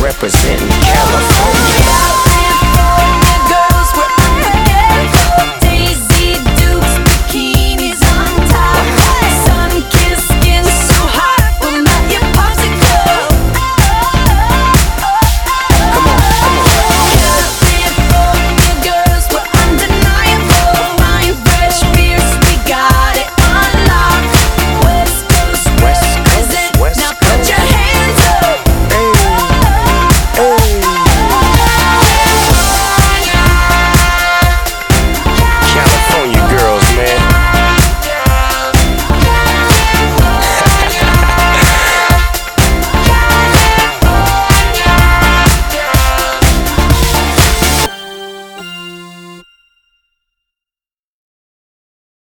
representing